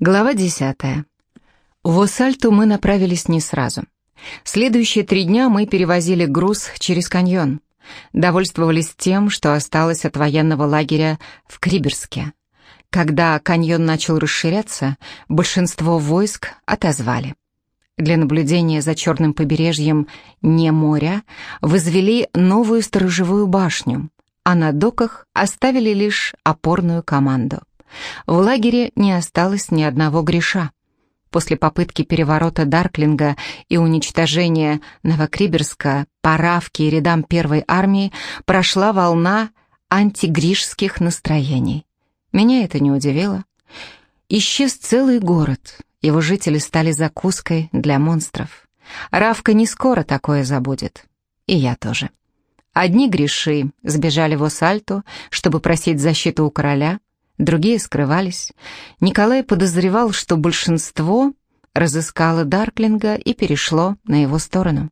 Глава 10. В Осальту мы направились не сразу. Следующие три дня мы перевозили груз через каньон. Довольствовались тем, что осталось от военного лагеря в Криберске. Когда каньон начал расширяться, большинство войск отозвали. Для наблюдения за черным побережьем не моря возвели новую сторожевую башню, а на доках оставили лишь опорную команду. В лагере не осталось ни одного греша. После попытки переворота Дарклинга и уничтожения Новокриберска по Равке и рядам Первой армии прошла волна антигришских настроений. Меня это не удивило. Исчез целый город, его жители стали закуской для монстров. Равка не скоро такое забудет. И я тоже. Одни греши сбежали в Осальту, чтобы просить защиту у короля, другие скрывались. Николай подозревал, что большинство разыскало Дарклинга и перешло на его сторону.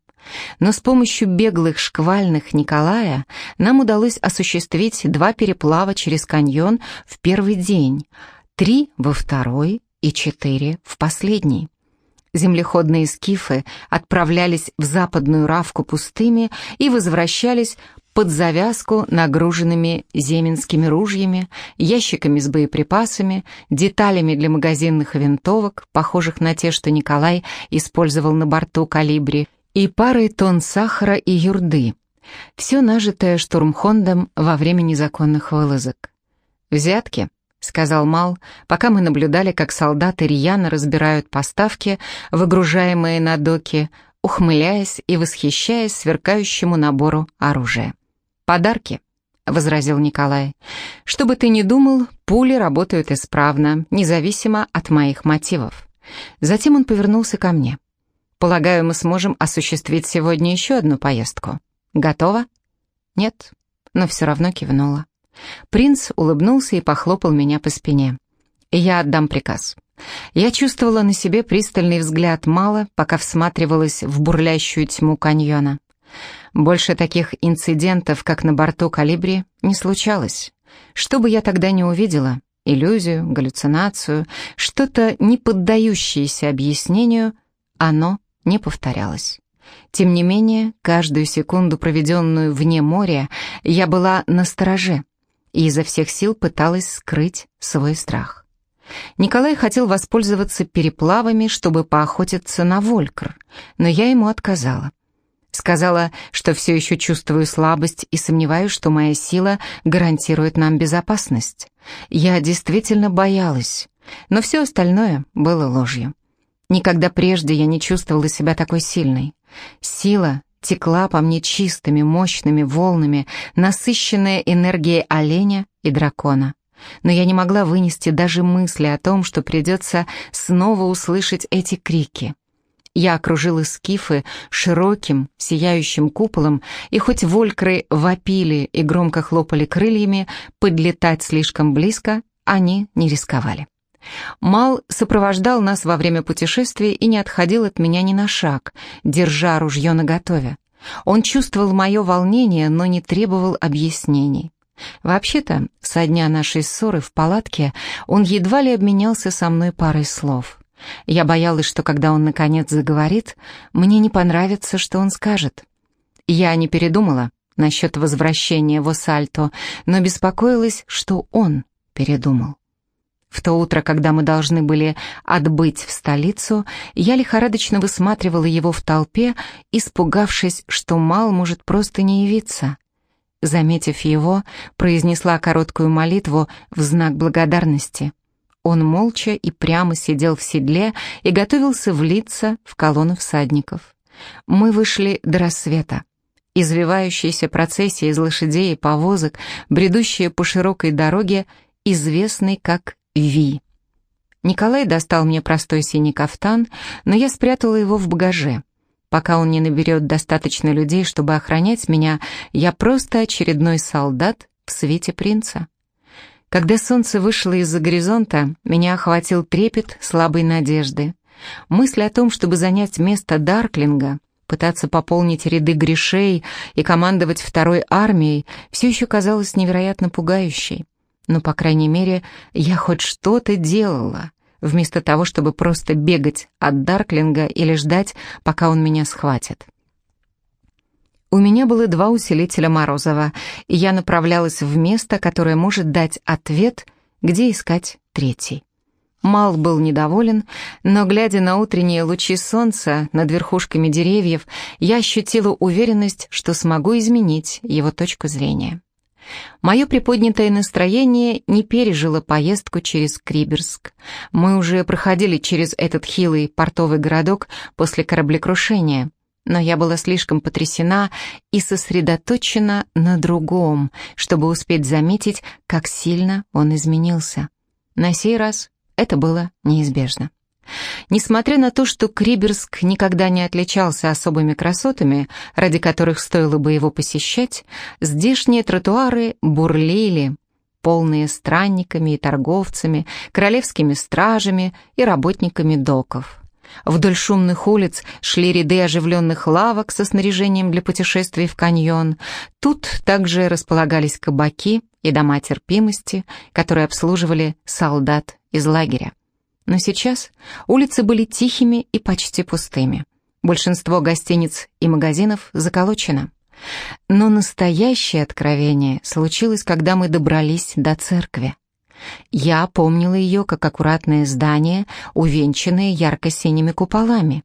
Но с помощью беглых шквальных Николая нам удалось осуществить два переплава через каньон в первый день, три во второй и четыре в последний. Землеходные скифы отправлялись в западную Равку пустыми и возвращались под завязку нагруженными земенскими ружьями, ящиками с боеприпасами, деталями для магазинных винтовок, похожих на те, что Николай использовал на борту «Калибри», и парой тонн сахара и юрды. Все нажитое штурмхондом во время незаконных вылазок. «Взятки», — сказал Мал, пока мы наблюдали, как солдаты рьяно разбирают поставки, выгружаемые на доки, ухмыляясь и восхищаясь сверкающему набору оружия. «Подарки», — возразил Николай. «Что бы ты ни думал, пули работают исправно, независимо от моих мотивов». Затем он повернулся ко мне. «Полагаю, мы сможем осуществить сегодня еще одну поездку. Готово?» «Нет», но все равно кивнула. Принц улыбнулся и похлопал меня по спине. «Я отдам приказ». Я чувствовала на себе пристальный взгляд мало, пока всматривалась в бурлящую тьму каньона. Больше таких инцидентов, как на борту «Калибри», не случалось. Что бы я тогда не увидела, иллюзию, галлюцинацию, что-то не поддающееся объяснению, оно не повторялось. Тем не менее, каждую секунду, проведенную вне моря, я была на стороже и изо всех сил пыталась скрыть свой страх. Николай хотел воспользоваться переплавами, чтобы поохотиться на Волькр, но я ему отказала. Сказала, что все еще чувствую слабость и сомневаюсь, что моя сила гарантирует нам безопасность. Я действительно боялась, но все остальное было ложью. Никогда прежде я не чувствовала себя такой сильной. Сила текла по мне чистыми, мощными волнами, насыщенная энергией оленя и дракона. Но я не могла вынести даже мысли о том, что придется снова услышать эти крики. Я окружила скифы широким, сияющим куполом, и хоть волькры вопили и громко хлопали крыльями, подлетать слишком близко они не рисковали. Мал сопровождал нас во время путешествия и не отходил от меня ни на шаг, держа ружье наготове. Он чувствовал мое волнение, но не требовал объяснений. Вообще-то, со дня нашей ссоры в палатке он едва ли обменялся со мной парой слов. Я боялась, что когда он наконец заговорит, мне не понравится, что он скажет. Я не передумала насчет возвращения в Осальто, но беспокоилась, что он передумал. В то утро, когда мы должны были отбыть в столицу, я лихорадочно высматривала его в толпе, испугавшись, что Мал может просто не явиться. Заметив его, произнесла короткую молитву в знак благодарности. Он молча и прямо сидел в седле и готовился влиться в колонну всадников. Мы вышли до рассвета. Извивающаяся процессия из лошадей и повозок, бредущая по широкой дороге, известной как Ви. Николай достал мне простой синий кафтан, но я спрятала его в багаже. Пока он не наберет достаточно людей, чтобы охранять меня, я просто очередной солдат в свете принца. Когда солнце вышло из-за горизонта, меня охватил трепет слабой надежды. Мысль о том, чтобы занять место Дарклинга, пытаться пополнить ряды грешей и командовать второй армией, все еще казалась невероятно пугающей. Но, по крайней мере, я хоть что-то делала, вместо того, чтобы просто бегать от Дарклинга или ждать, пока он меня схватит. У меня было два усилителя Морозова, и я направлялась в место, которое может дать ответ, где искать третий. Мал был недоволен, но, глядя на утренние лучи солнца над верхушками деревьев, я ощутила уверенность, что смогу изменить его точку зрения. Мое приподнятое настроение не пережило поездку через Криберск. Мы уже проходили через этот хилый портовый городок после кораблекрушения — но я была слишком потрясена и сосредоточена на другом, чтобы успеть заметить, как сильно он изменился. На сей раз это было неизбежно. Несмотря на то, что Криберск никогда не отличался особыми красотами, ради которых стоило бы его посещать, здешние тротуары бурлили, полные странниками и торговцами, королевскими стражами и работниками доков. Вдоль шумных улиц шли ряды оживленных лавок со снаряжением для путешествий в каньон. Тут также располагались кабаки и дома терпимости, которые обслуживали солдат из лагеря. Но сейчас улицы были тихими и почти пустыми. Большинство гостиниц и магазинов заколочено. Но настоящее откровение случилось, когда мы добрались до церкви. Я помнила ее как аккуратное здание, увенчанное ярко-синими куполами.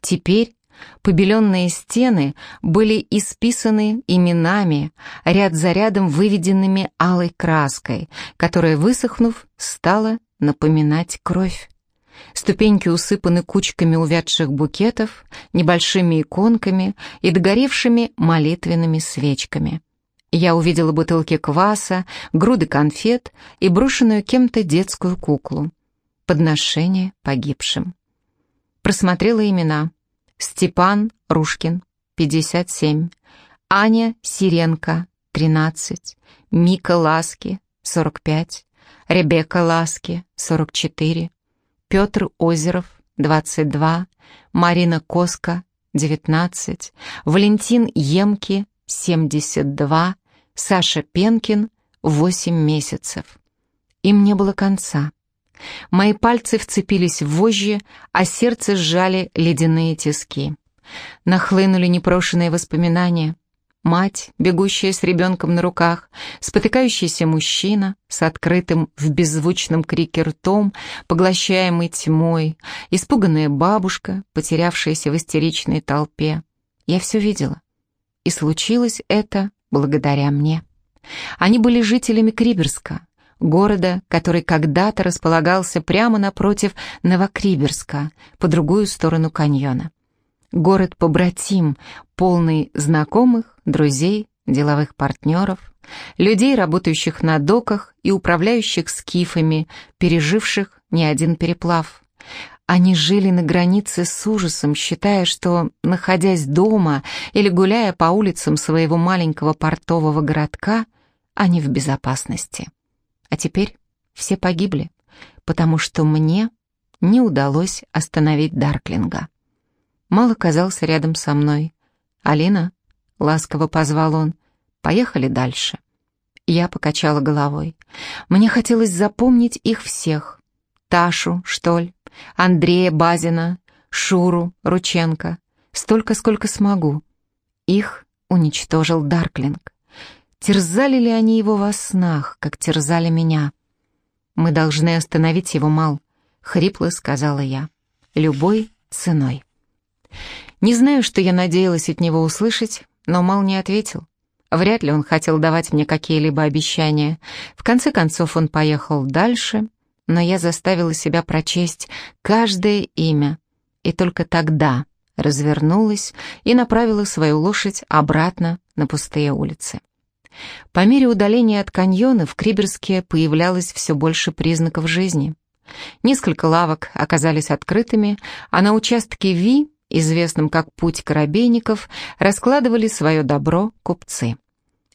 Теперь побеленные стены были исписаны именами, ряд за рядом выведенными алой краской, которая, высохнув, стала напоминать кровь. Ступеньки усыпаны кучками увядших букетов, небольшими иконками и догоревшими молитвенными свечками. Я увидела бутылки кваса, груды конфет и брошенную кем-то детскую куклу. Подношение погибшим. Просмотрела имена. Степан Рушкин, 57. Аня Сиренко, 13. Мика Ласки, 45. Ребекка Ласки, 44. Петр Озеров, 22. Марина Коска, 19. Валентин Емки, 72. Саша Пенкин — восемь месяцев. Им не было конца. Мои пальцы вцепились в вожжи, а сердце сжали ледяные тиски. Нахлынули непрошенные воспоминания. Мать, бегущая с ребенком на руках, спотыкающийся мужчина с открытым в беззвучном крике ртом, поглощаемый тьмой, испуганная бабушка, потерявшаяся в истеричной толпе. Я все видела. И случилось это благодаря мне. Они были жителями Криберска, города, который когда-то располагался прямо напротив Новокриберска, по другую сторону каньона. Город-побратим, полный знакомых, друзей, деловых партнеров, людей, работающих на доках и управляющих скифами, переживших не один переплав. Они жили на границе с ужасом, считая, что, находясь дома или гуляя по улицам своего маленького портового городка, они в безопасности. А теперь все погибли, потому что мне не удалось остановить Дарклинга. Мал оказался рядом со мной. «Алина?» — ласково позвал он. «Поехали дальше». Я покачала головой. Мне хотелось запомнить их всех. Ташу, что ли, Андрея Базина, Шуру Рученко. Столько, сколько смогу. Их уничтожил Дарклинг. Терзали ли они его во снах, как терзали меня? «Мы должны остановить его, Мал», — хрипло сказала я. «Любой ценой». Не знаю, что я надеялась от него услышать, но Мал не ответил. Вряд ли он хотел давать мне какие-либо обещания. В конце концов он поехал дальше, но я заставила себя прочесть каждое имя, и только тогда развернулась и направила свою лошадь обратно на пустые улицы. По мере удаления от каньона в Криберске появлялось все больше признаков жизни. Несколько лавок оказались открытыми, а на участке Ви, известном как Путь Коробейников, раскладывали свое добро купцы.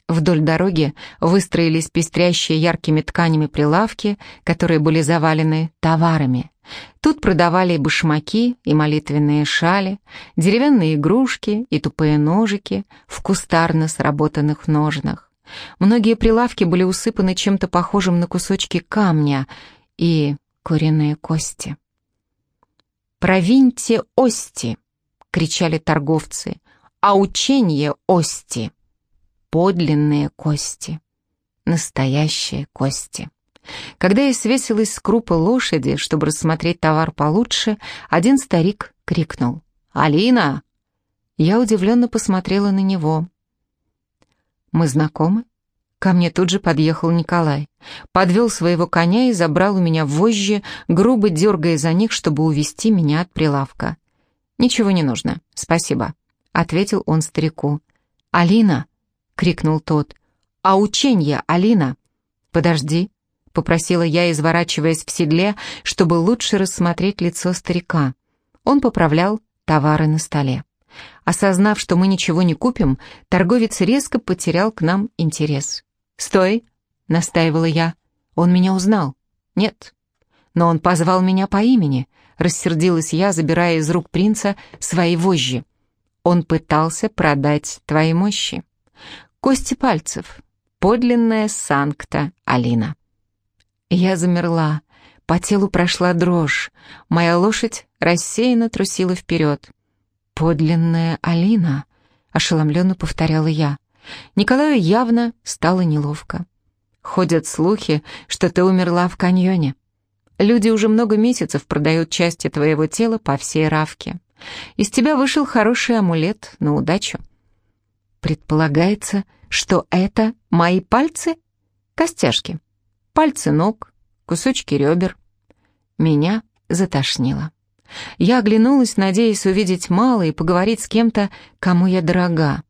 Вдоль дороги выстроились пестрящие яркими тканями прилавки, которые были завалены товарами. Тут продавали и башмаки, и молитвенные шали, деревянные игрушки и тупые ножики в кустарно сработанных ножнах. Многие прилавки были усыпаны чем-то похожим на кусочки камня, и куриные кости. «Провиньте ости!» — кричали торговцы. «А учение ости!» Подлинные кости. Настоящие кости. Когда я свесилась с крупы лошади, чтобы рассмотреть товар получше, один старик крикнул. «Алина!» Я удивленно посмотрела на него. «Мы знакомы?» Ко мне тут же подъехал Николай. Подвел своего коня и забрал у меня вожжи, грубо дергая за них, чтобы увести меня от прилавка. «Ничего не нужно, спасибо», — ответил он старику. «Алина!» — крикнул тот. «А ученье, Алина!» «Подожди», — попросила я, изворачиваясь в седле, чтобы лучше рассмотреть лицо старика. Он поправлял товары на столе. Осознав, что мы ничего не купим, торговец резко потерял к нам интерес. «Стой!» — настаивала я. «Он меня узнал?» «Нет». «Но он позвал меня по имени», — рассердилась я, забирая из рук принца свои вожжи. «Он пытался продать твои мощи». «Кости пальцев. Подлинная санкта Алина». Я замерла. По телу прошла дрожь. Моя лошадь рассеянно трусила вперед. «Подлинная Алина», — ошеломленно повторяла я. Николаю явно стало неловко. Ходят слухи, что ты умерла в каньоне. Люди уже много месяцев продают части твоего тела по всей Равке. Из тебя вышел хороший амулет на удачу. Предполагается, что это мои пальцы? Костяшки. Пальцы ног, кусочки ребер. Меня затошнило. Я оглянулась, надеясь увидеть мало и поговорить с кем-то, кому я дорога.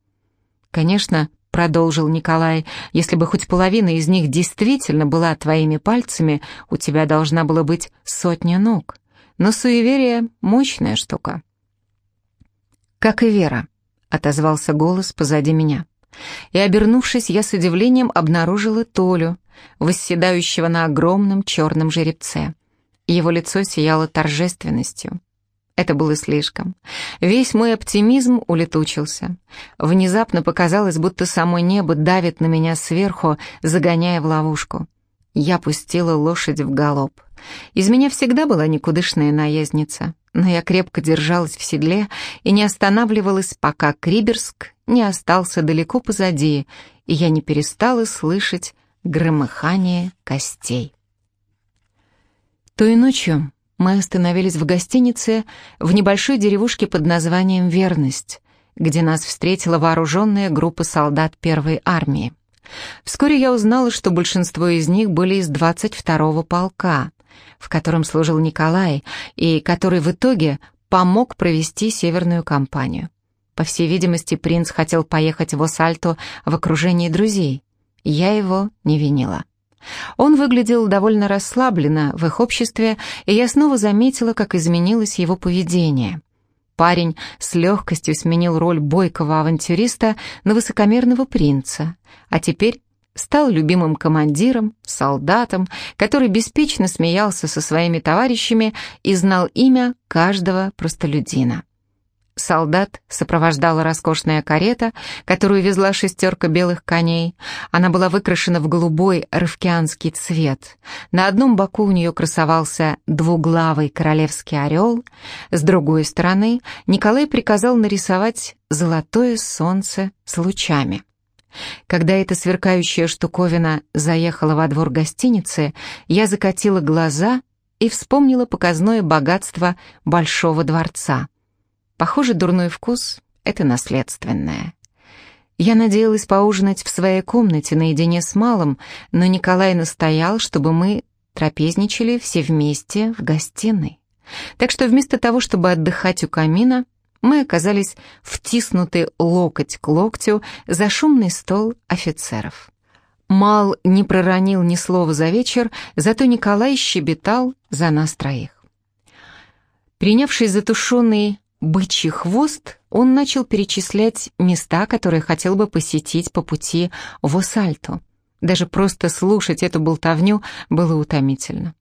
Конечно, продолжил Николай, если бы хоть половина из них действительно была твоими пальцами, у тебя должна была быть сотня ног. Но суеверие — мощная штука. «Как и вера», — отозвался голос позади меня. И, обернувшись, я с удивлением обнаружила Толю, восседающего на огромном черном жеребце. Его лицо сияло торжественностью. Это было слишком. Весь мой оптимизм улетучился. Внезапно показалось, будто само небо давит на меня сверху, загоняя в ловушку. Я пустила лошадь в галоп. Из меня всегда была никудышная наездница, но я крепко держалась в седле и не останавливалась, пока Криберск не остался далеко позади, и я не перестала слышать громыхание костей. Той ночью мы остановились в гостинице в небольшой деревушке под названием «Верность», где нас встретила вооруженная группа солдат первой армии. Вскоре я узнала, что большинство из них были из 22-го полка, в котором служил Николай, и который в итоге помог провести северную кампанию. По всей видимости, принц хотел поехать в Осальто в окружении друзей. Я его не винила. Он выглядел довольно расслабленно в их обществе, и я снова заметила, как изменилось его поведение. Парень с легкостью сменил роль бойкого авантюриста на высокомерного принца, а теперь стал любимым командиром, солдатом, который беспечно смеялся со своими товарищами и знал имя каждого простолюдина. Солдат сопровождала роскошная карета, которую везла шестерка белых коней. Она была выкрашена в голубой рывкианский цвет. На одном боку у нее красовался двуглавый королевский орел. С другой стороны Николай приказал нарисовать золотое солнце с лучами. Когда эта сверкающая штуковина заехала во двор гостиницы, я закатила глаза и вспомнила показное богатство Большого дворца — Похоже, дурной вкус — это наследственное. Я надеялась поужинать в своей комнате наедине с малым, но Николай настоял, чтобы мы трапезничали все вместе в гостиной. Так что вместо того, чтобы отдыхать у камина, мы оказались втиснуты локоть к локтю за шумный стол офицеров. Мал не проронил ни слова за вечер, зато Николай щебетал за нас троих. Принявшись за тушеный бычий хвост, он начал перечислять места, которые хотел бы посетить по пути в Осальто. Даже просто слушать эту болтовню было утомительно.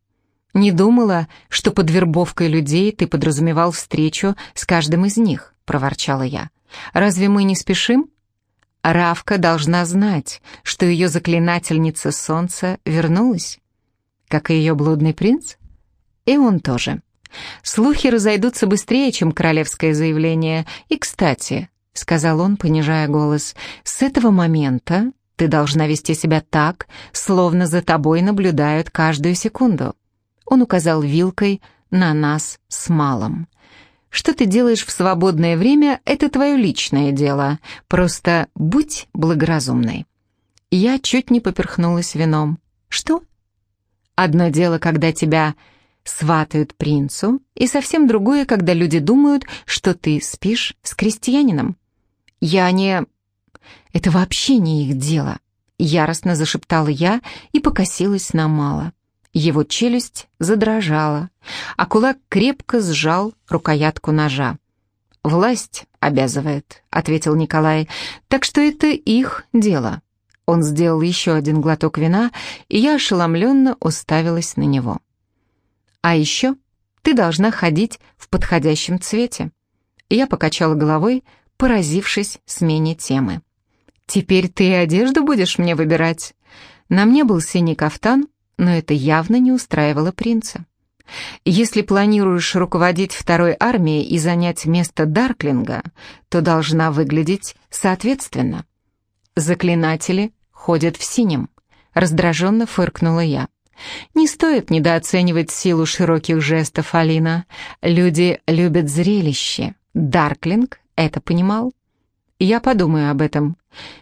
«Не думала, что под вербовкой людей ты подразумевал встречу с каждым из них», — проворчала я. «Разве мы не спешим?» Равка должна знать, что ее заклинательница солнца вернулась. Как и ее блудный принц? И он тоже. Слухи разойдутся быстрее, чем королевское заявление. И, кстати, — сказал он, понижая голос, — с этого момента ты должна вести себя так, словно за тобой наблюдают каждую секунду. Он указал вилкой на нас с малым. Что ты делаешь в свободное время, это твое личное дело. Просто будь благоразумной. Я чуть не поперхнулась вином. Что? Одно дело, когда тебя сватают принцу, и совсем другое, когда люди думают, что ты спишь с крестьянином. Я не... Это вообще не их дело. Яростно зашептала я и покосилась на Мала. Его челюсть задрожала, а кулак крепко сжал рукоятку ножа. «Власть обязывает», — ответил Николай, — «так что это их дело». Он сделал еще один глоток вина, и я ошеломленно уставилась на него. «А еще ты должна ходить в подходящем цвете». Я покачала головой, поразившись смене темы. «Теперь ты и одежду будешь мне выбирать?» На мне был синий кафтан, но это явно не устраивало принца. Если планируешь руководить второй армией и занять место Дарклинга, то должна выглядеть соответственно. Заклинатели ходят в синем. Раздраженно фыркнула я. Не стоит недооценивать силу широких жестов, Алина. Люди любят зрелище. Дарклинг это понимал. Я подумаю об этом.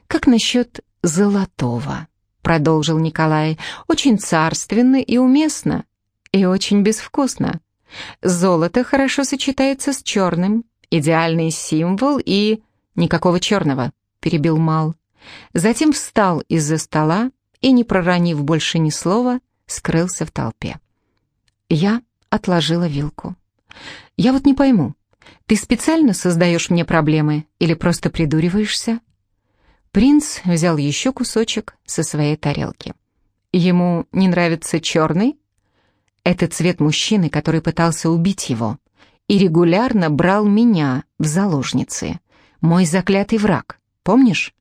Как насчет золотого? Продолжил Николай. Очень царственно и уместно. И очень безвкусно. Золото хорошо сочетается с черным. Идеальный символ и... Никакого черного, перебил Мал. Затем встал из-за стола и, не проронив больше ни слова, скрылся в толпе. Я отложила вилку. «Я вот не пойму, ты специально создаешь мне проблемы или просто придуриваешься?» Принц взял еще кусочек со своей тарелки. Ему не нравится черный? Это цвет мужчины, который пытался убить его и регулярно брал меня в заложницы. Мой заклятый враг, помнишь?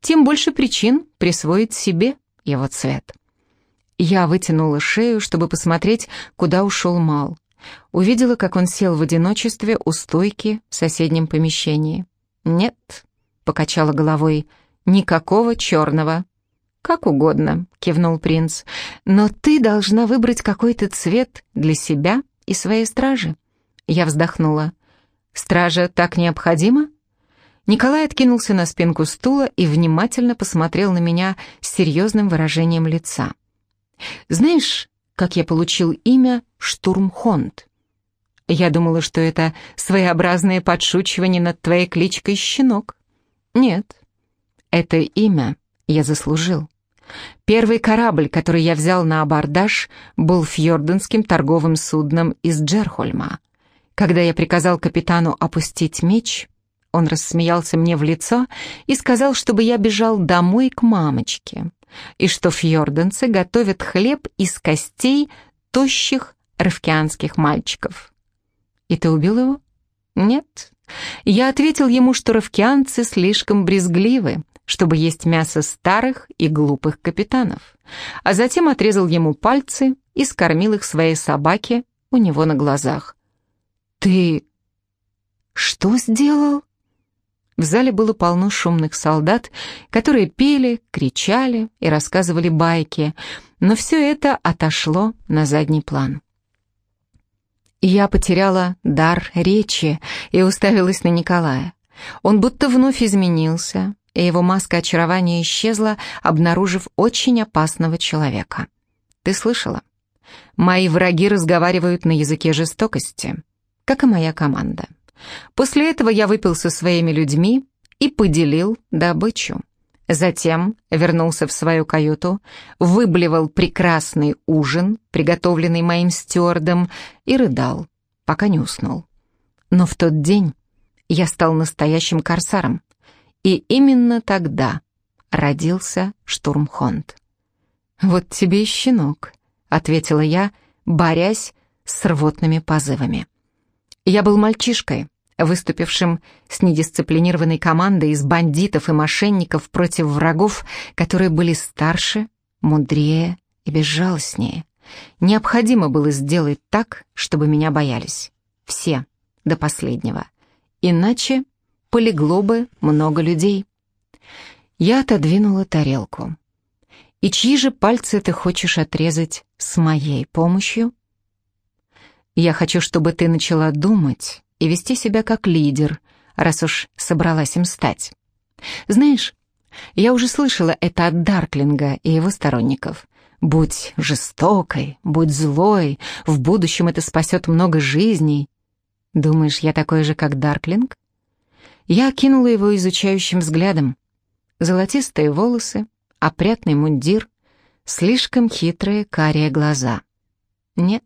Тем больше причин присвоить себе его цвет. Я вытянула шею, чтобы посмотреть, куда ушел Мал. Увидела, как он сел в одиночестве у стойки в соседнем помещении. «Нет», — покачала головой, — «никакого черного». «Как угодно», — кивнул принц, — «но ты должна выбрать какой-то цвет для себя и своей стражи». Я вздохнула. «Стража так необходима?» Николай откинулся на спинку стула и внимательно посмотрел на меня с серьезным выражением лица. «Знаешь, как я получил имя Штурмхонд?» Я думала, что это своеобразное подшучивание над твоей кличкой «Щенок». Нет, это имя я заслужил. Первый корабль, который я взял на абордаж, был фьорденским торговым судном из Джерхольма. Когда я приказал капитану опустить меч, он рассмеялся мне в лицо и сказал, чтобы я бежал домой к мамочке, и что фьорденцы готовят хлеб из костей тощих равкианских мальчиков. «И ты убил его?» «Нет». Я ответил ему, что равкианцы слишком брезгливы, чтобы есть мясо старых и глупых капитанов, а затем отрезал ему пальцы и скормил их своей собаке у него на глазах. «Ты что сделал?» В зале было полно шумных солдат, которые пели, кричали и рассказывали байки, но все это отошло на задний план. Я потеряла дар речи и уставилась на Николая. Он будто вновь изменился, и его маска очарования исчезла, обнаружив очень опасного человека. «Ты слышала? Мои враги разговаривают на языке жестокости, как и моя команда. После этого я выпил со своими людьми и поделил добычу. Затем вернулся в свою каюту, выблевал прекрасный ужин, приготовленный моим стюардом, и рыдал, пока не уснул. Но в тот день я стал настоящим корсаром, и именно тогда родился Штурмхонд. «Вот тебе и щенок», — ответила я, борясь с рвотными позывами. Я был мальчишкой, выступившим с недисциплинированной командой из бандитов и мошенников против врагов, которые были старше, мудрее и безжалостнее. Необходимо было сделать так, чтобы меня боялись. Все, до последнего. Иначе полегло бы много людей. Я отодвинула тарелку. «И чьи же пальцы ты хочешь отрезать с моей помощью?» «Я хочу, чтобы ты начала думать и вести себя как лидер, раз уж собралась им стать. Знаешь, я уже слышала это от Дарклинга и его сторонников. Будь жестокой, будь злой, в будущем это спасет много жизней. Думаешь, я такой же, как Дарклинг? Я окинула его изучающим взглядом. Золотистые волосы, опрятный мундир, слишком хитрые карие глаза. «Нет»,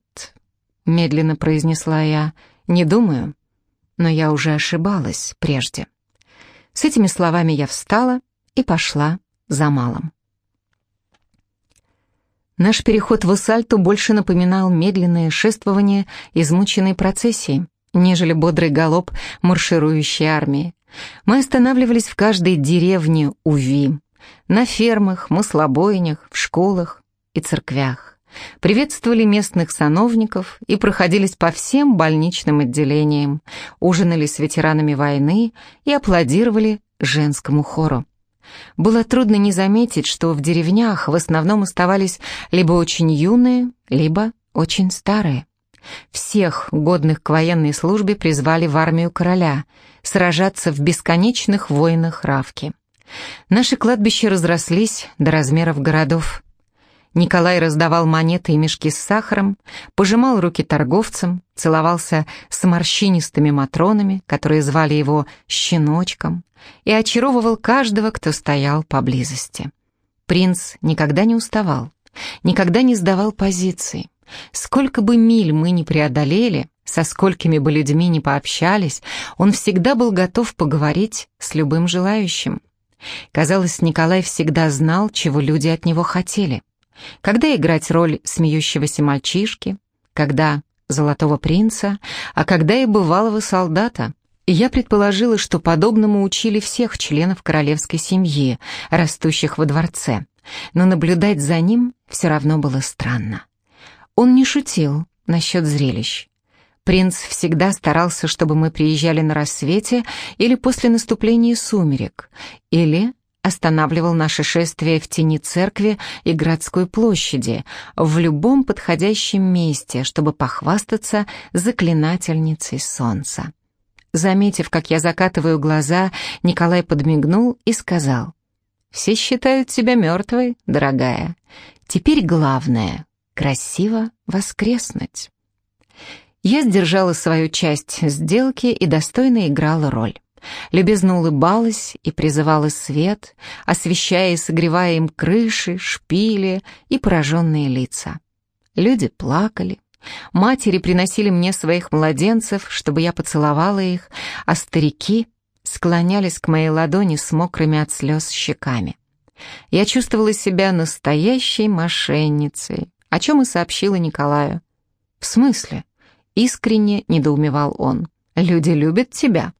— медленно произнесла я, — «не думаю, но я уже ошибалась прежде». С этими словами я встала и пошла за малым. Наш переход в Ассальту больше напоминал медленное шествование измученной процессии, нежели бодрый галоп марширующей армии. Мы останавливались в каждой деревне Уви, на фермах, маслобойнях, в школах и церквях. Приветствовали местных сановников и проходились по всем больничным отделениям, ужинали с ветеранами войны и аплодировали женскому хору. Было трудно не заметить, что в деревнях в основном оставались либо очень юные, либо очень старые. Всех, годных к военной службе, призвали в армию короля, сражаться в бесконечных войнах Равки. Наши кладбища разрослись до размеров городов. Николай раздавал монеты и мешки с сахаром, пожимал руки торговцам, целовался с морщинистыми матронами, которые звали его «щеночком», и очаровывал каждого, кто стоял поблизости. Принц никогда не уставал, никогда не сдавал позиции. Сколько бы миль мы ни преодолели, со сколькими бы людьми ни пообщались, он всегда был готов поговорить с любым желающим. Казалось, Николай всегда знал, чего люди от него хотели. Когда играть роль смеющегося мальчишки, когда золотого принца, а когда и бывалого солдата. Я предположила, что подобному учили всех членов королевской семьи, растущих во дворце, но наблюдать за ним все равно было странно. Он не шутил насчет зрелищ. Принц всегда старался, чтобы мы приезжали на рассвете или после наступления сумерек, или останавливал наше шествие в тени церкви и городской площади, в любом подходящем месте, чтобы похвастаться заклинательницей солнца. Заметив, как я закатываю глаза, Николай подмигнул и сказал, «Все считают тебя мертвой, дорогая. Теперь главное красиво воскреснуть. Я сдержала свою часть сделки и достойно играла роль. Любезно улыбалась и призывала свет, освещая и согревая им крыши, шпили и пораженные лица. Люди плакали. Матери приносили мне своих младенцев, чтобы я поцеловала их, а старики склонялись к моей ладони с мокрыми от слез щеками. Я чувствовала себя настоящей мошенницей, о чем и сообщила Николаю. «В смысле?» — искренне недоумевал он. «Люди любят тебя.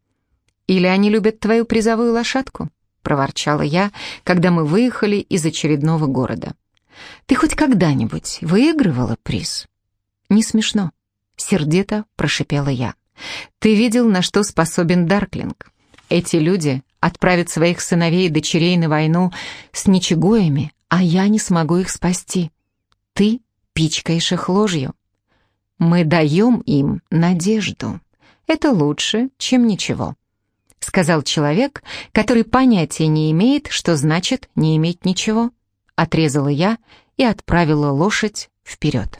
Или они любят твою призовую лошадку?» — проворчала я, когда мы выехали из очередного города. «Ты хоть когда-нибудь выигрывала приз?» «Не смешно», — сердито прошипела я. «Ты видел, на что способен Дарклинг? Эти люди отправят своих сыновей и дочерей на войну с ничегоями, а я не смогу их спасти ты пичкаешь их ложью. Мы даем им надежду. Это лучше, чем ничего», — сказал человек, который понятия не имеет, что значит не иметь ничего. Отрезала я и отправила лошадь вперед.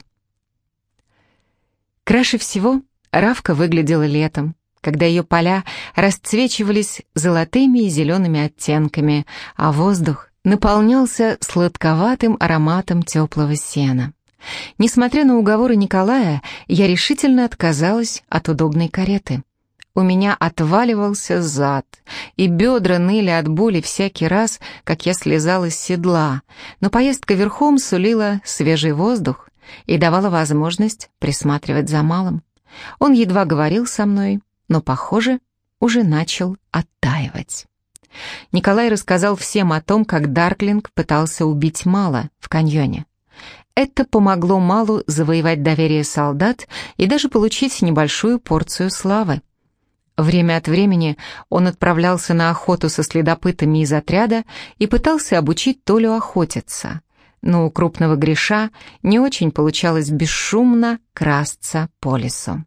Краше всего Равка выглядела летом, когда ее поля расцвечивались золотыми и зелеными оттенками, а воздух наполнялся сладковатым ароматом теплого сена. Несмотря на уговоры Николая, я решительно отказалась от удобной кареты. У меня отваливался зад, и бедра ныли от боли всякий раз, как я слезала с седла, но поездка верхом сулила свежий воздух и давала возможность присматривать за малым. Он едва говорил со мной, но, похоже, уже начал оттаивать. Николай рассказал всем о том, как Дарклинг пытался убить Мала в каньоне. Это помогло Малу завоевать доверие солдат и даже получить небольшую порцию славы. Время от времени он отправлялся на охоту со следопытами из отряда и пытался обучить Толю охотиться. Но у крупного греша не очень получалось бесшумно красться по лесу.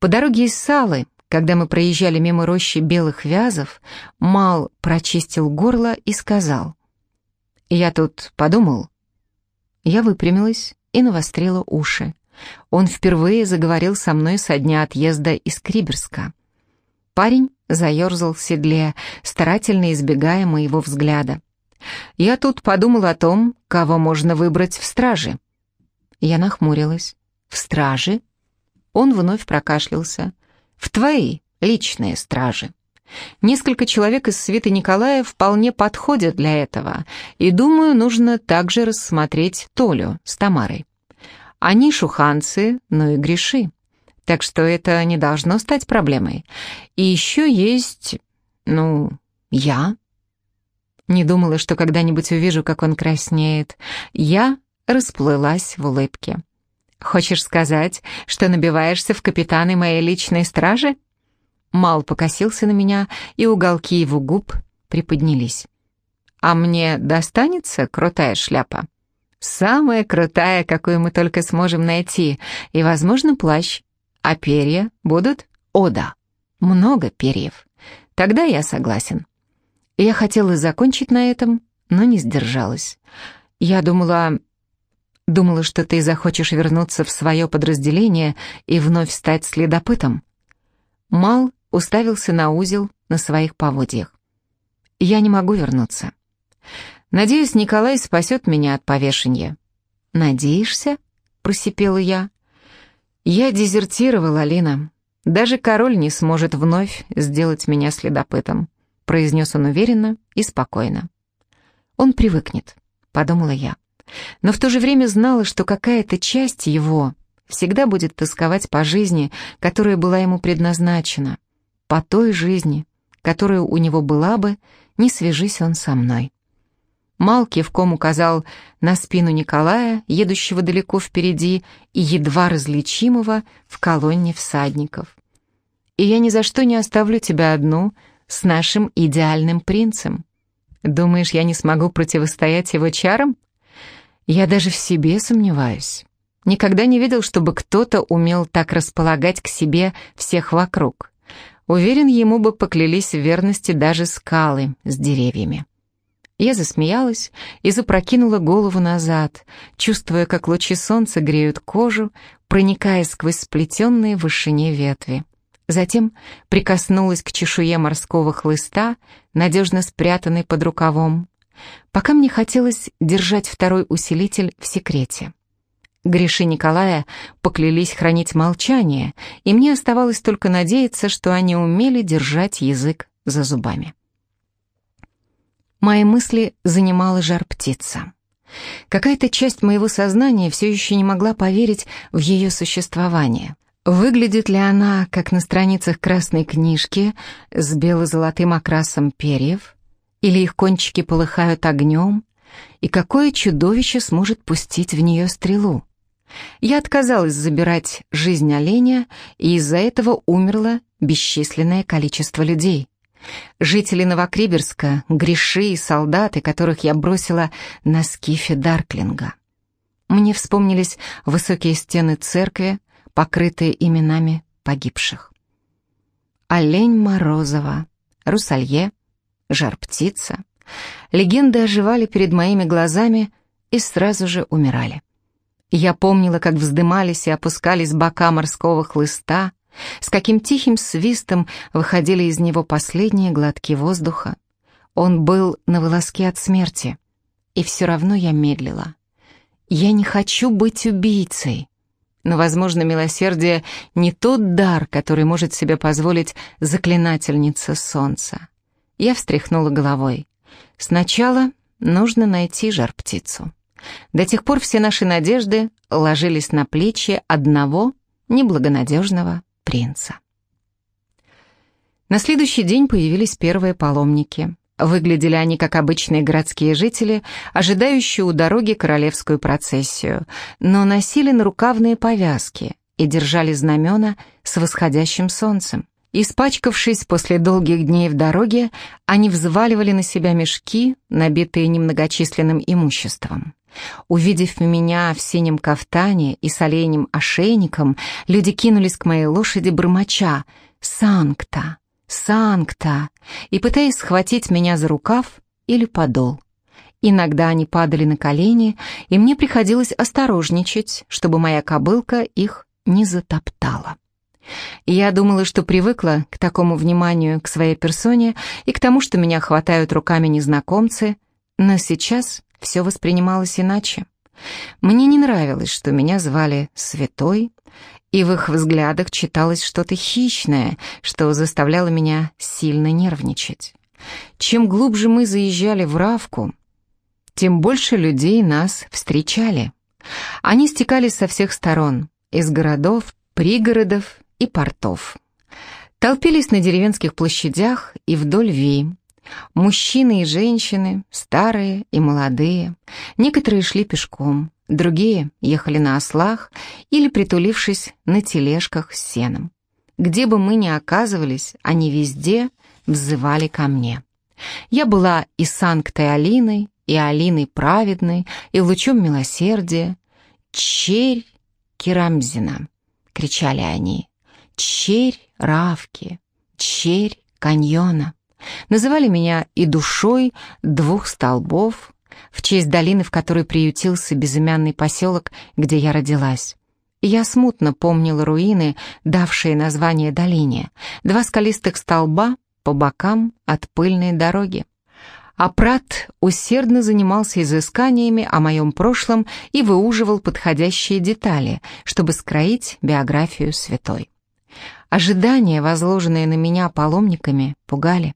По дороге из Салы, когда мы проезжали мимо рощи белых вязов, Мал прочистил горло и сказал. «Я тут подумал». Я выпрямилась и навострила уши. Он впервые заговорил со мной со дня отъезда из Криберска. Парень заерзал в седле, старательно избегая моего взгляда. Я тут подумал о том, кого можно выбрать в страже. Я нахмурилась. В страже? Он вновь прокашлялся. В твои личные стражи. Несколько человек из свиты Николая вполне подходят для этого, и, думаю, нужно также рассмотреть Толю с Тамарой. Они шуханцы, но и греши. Так что это не должно стать проблемой. И еще есть, ну, я. Не думала, что когда-нибудь увижу, как он краснеет. Я расплылась в улыбке. «Хочешь сказать, что набиваешься в капитаны моей личной стражи?» Мал покосился на меня, и уголки его губ приподнялись. «А мне достанется крутая шляпа?» «Самая крутая, какую мы только сможем найти, и, возможно, плащ. А перья будут? О да, много перьев. Тогда я согласен». Я хотела закончить на этом, но не сдержалась. Я думала... Думала, что ты захочешь вернуться в свое подразделение и вновь стать следопытом. Мал уставился на узел на своих поводьях. «Я не могу вернуться. Надеюсь, Николай спасет меня от повешения». «Надеешься?» — просипела я. «Я дезертировала, Алина. Даже король не сможет вновь сделать меня следопытом», — произнес он уверенно и спокойно. «Он привыкнет», — подумала я. Но в то же время знала, что какая-то часть его всегда будет тосковать по жизни, которая была ему предназначена — по той жизни, которая у него была бы, не свяжись он со мной. Мал кивком указал на спину Николая, едущего далеко впереди и едва различимого в колонне всадников. «И я ни за что не оставлю тебя одну с нашим идеальным принцем. Думаешь, я не смогу противостоять его чарам? Я даже в себе сомневаюсь. Никогда не видел, чтобы кто-то умел так располагать к себе всех вокруг. Уверен, ему бы поклялись в верности даже скалы с деревьями. Я засмеялась и запрокинула голову назад, чувствуя, как лучи солнца греют кожу, проникая сквозь сплетенные в вышине ветви. Затем прикоснулась к чешуе морского хлыста, надежно спрятанной под рукавом, пока мне хотелось держать второй усилитель в секрете. Гриши Николая поклялись хранить молчание, и мне оставалось только надеяться, что они умели держать язык за зубами. Мои мысли занимала жар-птица. Какая-то часть моего сознания все еще не могла поверить в ее существование. Выглядит ли она, как на страницах красной книжки, с бело-золотым окрасом перьев? Или их кончики полыхают огнем? И какое чудовище сможет пустить в нее стрелу? Я отказалась забирать жизнь оленя, и из-за этого умерло бесчисленное количество людей. Жители Новокриберска, греши и солдаты, которых я бросила на скифе Дарклинга. Мне вспомнились высокие стены церкви, покрытые именами погибших. Олень Морозова, Русалье, Жар-птица. Легенды оживали перед моими глазами и сразу же умирали. Я помнила, как вздымались и опускались бока морского хлыста, с каким тихим свистом выходили из него последние глотки воздуха. Он был на волоске от смерти, и все равно я медлила. Я не хочу быть убийцей. Но, возможно, милосердие не тот дар, который может себе позволить заклинательница солнца. Я встряхнула головой. Сначала нужно найти жар-птицу. До тех пор все наши надежды ложились на плечи одного неблагонадежного принца. На следующий день появились первые паломники. Выглядели они как обычные городские жители, ожидающие у дороги королевскую процессию, но носили нарукавные повязки и держали знамена с восходящим солнцем. Испачкавшись после долгих дней в дороге, они взваливали на себя мешки, набитые немногочисленным имуществом. Увидев меня в синем кафтане и с оленем ошейником, люди кинулись к моей лошади бормоча «Санкта! Санкта!» и пытаясь схватить меня за рукав или подол. Иногда они падали на колени, и мне приходилось осторожничать, чтобы моя кобылка их не затоптала. Я думала, что привыкла к такому вниманию к своей персоне и к тому, что меня хватают руками незнакомцы, но сейчас все воспринималось иначе. Мне не нравилось, что меня звали Святой, и в их взглядах читалось что-то хищное, что заставляло меня сильно нервничать. Чем глубже мы заезжали в Равку, тем больше людей нас встречали. Они стекались со всех сторон, из городов, пригородов и портов. Толпились на деревенских площадях и вдоль Ви. Мужчины и женщины, старые и молодые. Некоторые шли пешком, другие ехали на ослах или притулившись на тележках с сеном. Где бы мы ни оказывались, они везде взывали ко мне. Я была и Санктой Алиной, и Алиной Праведной, и лучом милосердия. «Черь Керамзина!» — кричали они. «Черь Равки! Черь каньона!» Называли меня и душой двух столбов, в честь долины, в которой приютился безымянный поселок, где я родилась. я смутно помнила руины, давшие название долине, два скалистых столба по бокам от пыльной дороги. А Прат усердно занимался изысканиями о моем прошлом и выуживал подходящие детали, чтобы скроить биографию святой. Ожидания, возложенные на меня паломниками, пугали.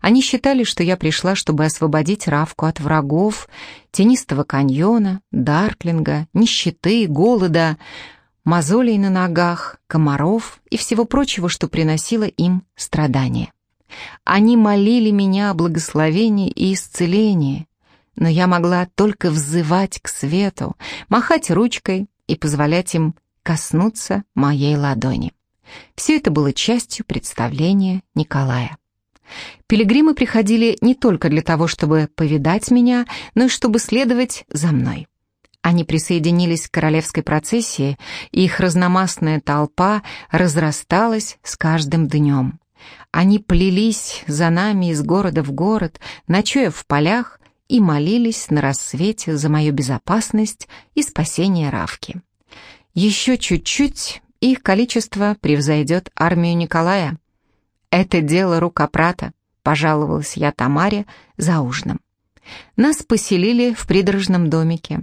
Они считали, что я пришла, чтобы освободить Равку от врагов, тенистого каньона, дарклинга, нищеты, голода, мозолей на ногах, комаров и всего прочего, что приносило им страдания. Они молили меня о благословении и исцелении, но я могла только взывать к свету, махать ручкой и позволять им коснуться моей ладони. Все это было частью представления Николая. Пилигримы приходили не только для того, чтобы повидать меня, но и чтобы следовать за мной. Они присоединились к королевской процессии, и их разномастная толпа разрасталась с каждым днем. Они плелись за нами из города в город, ночуя в полях, и молились на рассвете за мою безопасность и спасение Равки. Еще чуть-чуть, их количество превзойдет армию Николая. «Это дело рукопрата», — пожаловалась я Тамаре за ужином. Нас поселили в придорожном домике.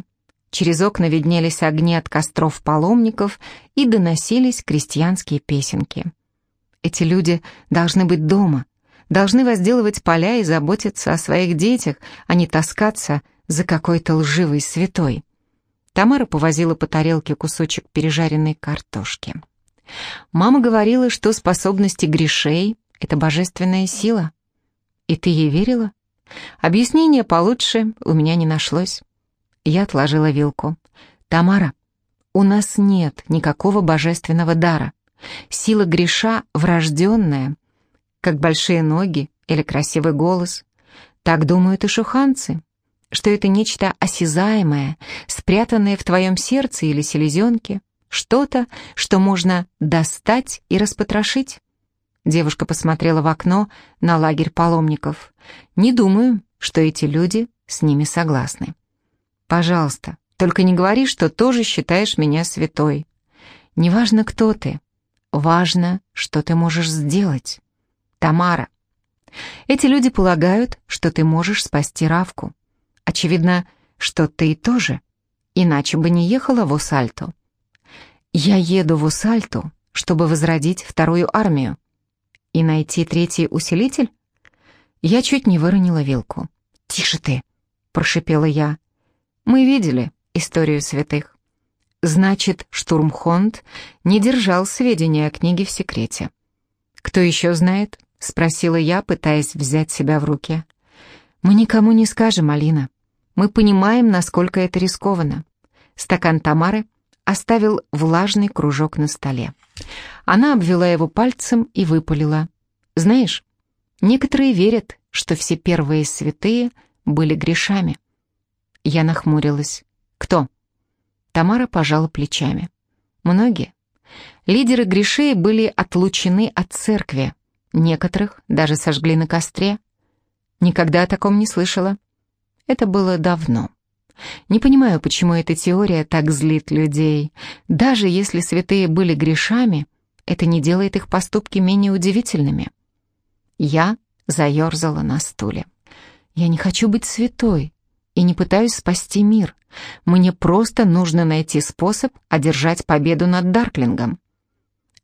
Через окна виднелись огни от костров паломников и доносились крестьянские песенки. Эти люди должны быть дома, должны возделывать поля и заботиться о своих детях, а не таскаться за какой-то лживой святой. Тамара повозила по тарелке кусочек пережаренной картошки. Мама говорила, что способности грешей — это божественная сила. И ты ей верила? Объяснения получше у меня не нашлось. Я отложила вилку. «Тамара, у нас нет никакого божественного дара. Сила греша врожденная, как большие ноги или красивый голос. Так думают и шуханцы, что это нечто осязаемое, спрятанное в твоем сердце или селезенке, что-то, что можно достать и распотрошить. Девушка посмотрела в окно на лагерь паломников. «Не думаю, что эти люди с ними согласны. Пожалуйста, только не говори, что тоже считаешь меня святой. Неважно, кто ты, важно, что ты можешь сделать. Тамара. Эти люди полагают, что ты можешь спасти Равку. Очевидно, что ты тоже, иначе бы не ехала в Усальту. Я еду в Усальту, чтобы возродить вторую армию. И найти третий усилитель? Я чуть не выронила вилку. «Тише ты!» — прошипела я. «Мы видели историю святых. Значит, Штурмхонд не держал сведения о книге в секрете. Кто еще знает?» — спросила я, пытаясь взять себя в руки. Мы никому не скажем, Алина. Мы понимаем, насколько это рискованно. Стакан Тамары оставил влажный кружок на столе. Она обвела его пальцем и выпалила. «Знаешь, некоторые верят, что все первые святые были грешами». Я нахмурилась. «Кто?» Тамара пожала плечами. «Многие. Лидеры грешей были отлучены от церкви. Некоторых даже сожгли на костре. Никогда о таком не слышала. Это было давно. Не понимаю, почему эта теория так злит людей. Даже если святые были грешами, это не делает их поступки менее удивительными. Я заерзала на стуле. Я не хочу быть святой и не пытаюсь спасти мир. Мне просто нужно найти способ одержать победу над Дарклингом.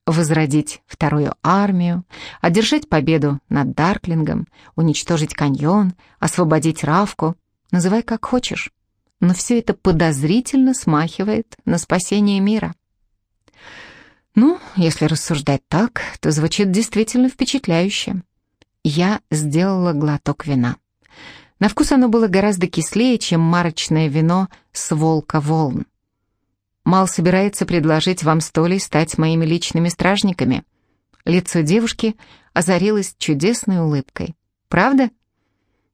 Возродить вторую армию, одержать победу над Дарклингом, уничтожить каньон, освободить Равку. Называй как хочешь но все это подозрительно смахивает на спасение мира. Ну, если рассуждать так, то звучит действительно впечатляюще. Я сделала глоток вина. На вкус оно было гораздо кислее, чем марочное вино с волка волн. Мал собирается предложить вам столей стать моими личными стражниками. Лицо девушки озарилось чудесной улыбкой. Правда?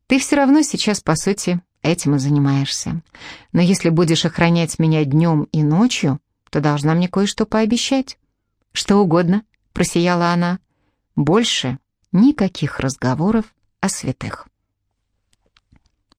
Ты все равно сейчас, по сути, этим и занимаешься. Но если будешь охранять меня днем и ночью, то должна мне кое-что пообещать. Что угодно, просияла она. Больше никаких разговоров о святых.